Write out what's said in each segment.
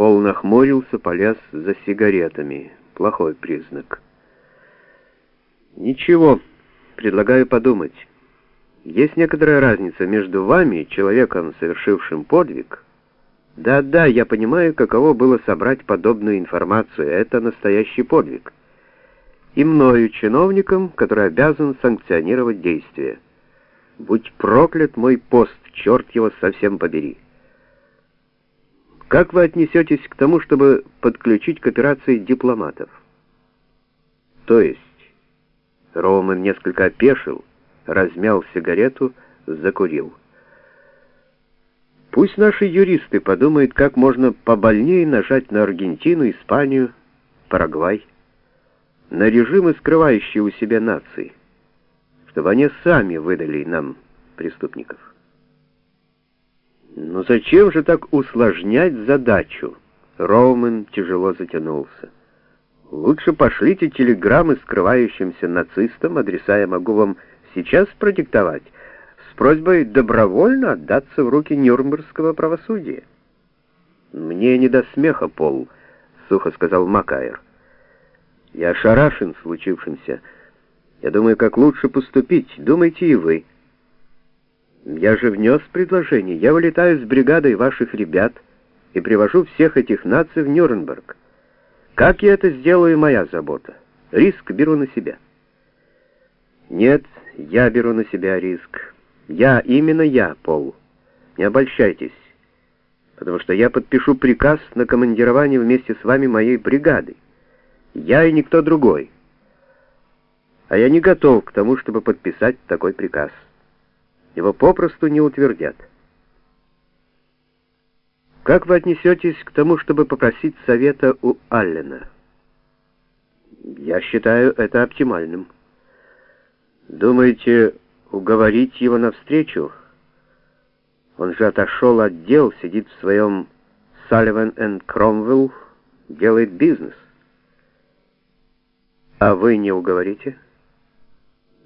Пол нахмурился, полез за сигаретами. Плохой признак. Ничего, предлагаю подумать. Есть некоторая разница между вами, человеком, совершившим подвиг. Да-да, я понимаю, каково было собрать подобную информацию. Это настоящий подвиг. И мною, чиновником, который обязан санкционировать действия. Будь проклят мой пост, черт его совсем побери. Как вы отнесетесь к тому, чтобы подключить к операции дипломатов? То есть, Роумен несколько опешил, размял сигарету, закурил. Пусть наши юристы подумают, как можно побольнее нажать на Аргентину, Испанию, Парагвай, на режимы, скрывающие у себя нации, чтобы они сами выдали нам преступников. Но зачем же так усложнять задачу? Роумен тяжело затянулся. Лучше пошлите телеграммы скрывающимся нацистам, адреса я могу вам сейчас продиктовать, с просьбой добровольно отдаться в руки Нюрнбергского правосудия. «Мне не до смеха, Пол», — сухо сказал Макайр. «Я ошарашен случившимся. Я думаю, как лучше поступить. Думайте и вы». Я же внес предложение. Я вылетаю с бригадой ваших ребят и привожу всех этих наций в Нюрнберг. Как я это сделаю, моя забота. Риск беру на себя. Нет, я беру на себя риск. Я, именно я, Пол. Не обольщайтесь, потому что я подпишу приказ на командирование вместе с вами моей бригады. Я и никто другой. А я не готов к тому, чтобы подписать такой приказ его попросту не утвердят. Как вы отнесетесь к тому, чтобы попросить совета у Аллена? Я считаю это оптимальным. Думаете, уговорить его навстречу? Он же отошел от дел, сидит в своем Салливан энд Кромвелл, делает бизнес. А вы не уговорите?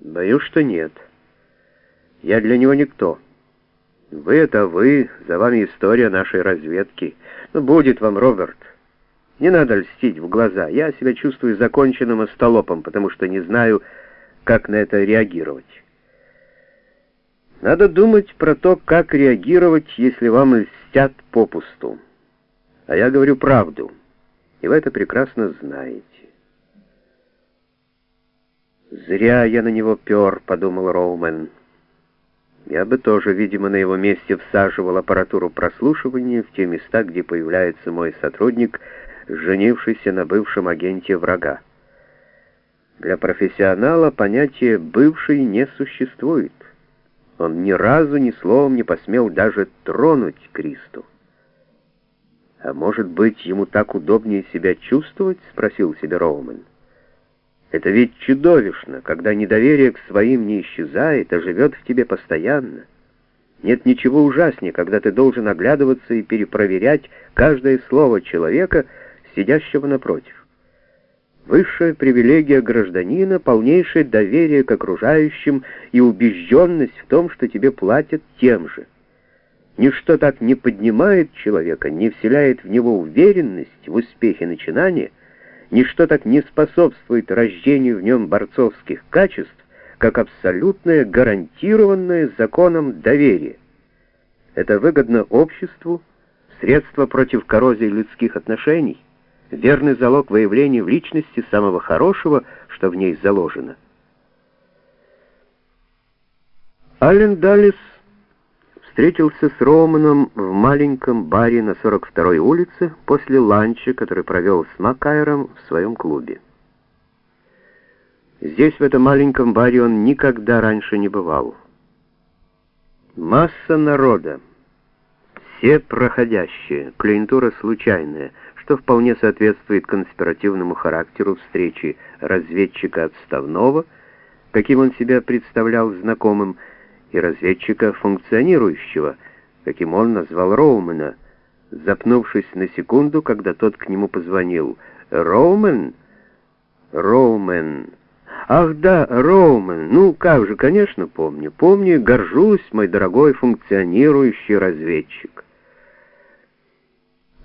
Боюсь, что нет. Я для него никто. Вы — это вы, за вами история нашей разведки. Ну, будет вам, Роберт. Не надо льстить в глаза. Я себя чувствую законченным остолопом, потому что не знаю, как на это реагировать. Надо думать про то, как реагировать, если вам льстят попусту. А я говорю правду, и вы это прекрасно знаете. «Зря я на него пер», — подумал Роумен. Я бы тоже, видимо, на его месте всаживал аппаратуру прослушивания в те места, где появляется мой сотрудник, женившийся на бывшем агенте врага. Для профессионала понятие «бывший» не существует. Он ни разу ни словом не посмел даже тронуть Кристу. «А может быть, ему так удобнее себя чувствовать?» — спросил себя Роумен. Это ведь чудовищно, когда недоверие к своим не исчезает, а живет в тебе постоянно. Нет ничего ужаснее, когда ты должен оглядываться и перепроверять каждое слово человека, сидящего напротив. Высшая привилегия гражданина — полнейшее доверие к окружающим и убежденность в том, что тебе платят тем же. Ничто так не поднимает человека, не вселяет в него уверенность в успехе начинания — Ничто так не способствует рождению в нем борцовских качеств, как абсолютное гарантированное законом доверие. Это выгодно обществу, средство против коррозии людских отношений, верный залог выявления в личности самого хорошего, что в ней заложено. Аллен Даллес встретился с Романом в маленьком баре на 42-й улице после ланча, который провел с Макайром в своем клубе. Здесь, в этом маленьком баре, он никогда раньше не бывал. Масса народа, все проходящие, клиентура случайная, что вполне соответствует конспиративному характеру встречи разведчика отставного, каким он себя представлял знакомым, и разведчика функционирующего, каким он назвал Роумена, запнувшись на секунду, когда тот к нему позвонил. «Роумен? Роумен. Ах да, Роумен. Ну, как же, конечно, помню. Помню горжусь, мой дорогой функционирующий разведчик».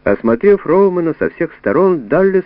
Осмотрев Роумана со всех сторон, Даллес